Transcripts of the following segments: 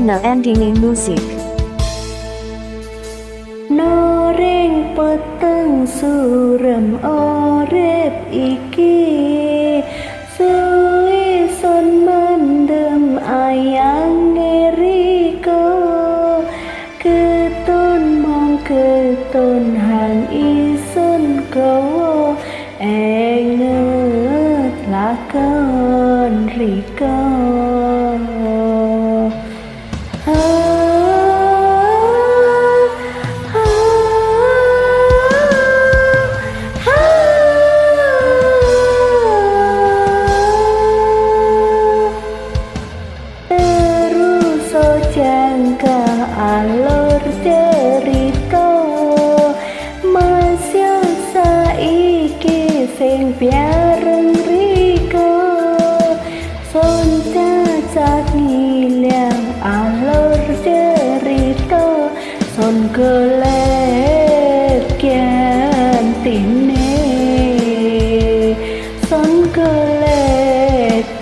na ending musik Noreng peteng surem orep iki. Suwi son mendem ayang ngeriko Keton mong keton hang ison kowo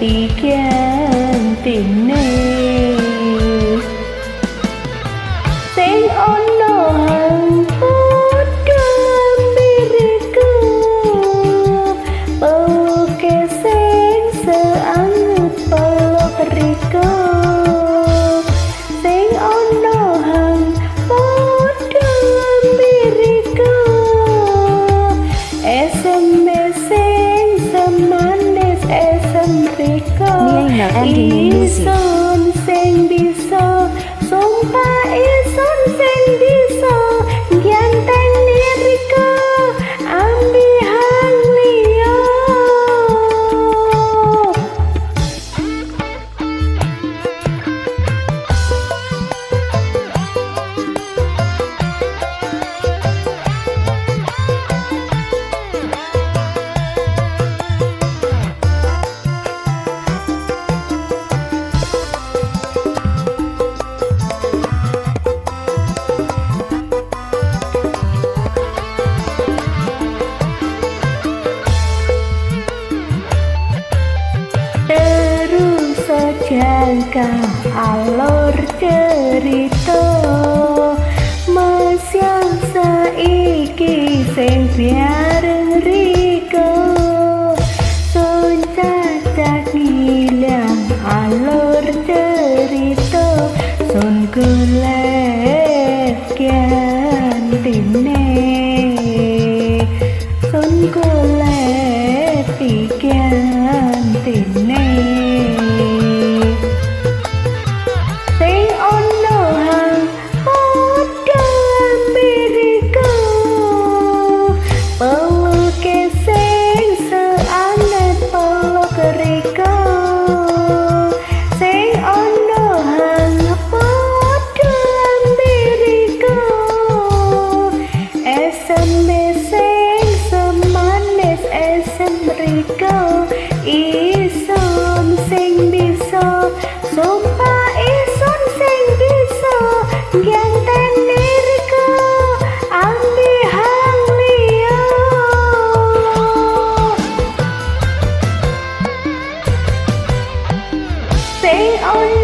golek digantine Sing ono And Elgin Music. Sejangka alur cerita. Mas yang saiki sing biareng riko Sun cacak ngilang alur cerita. Sun golek gantine Sun golek okay? Oh, yeah.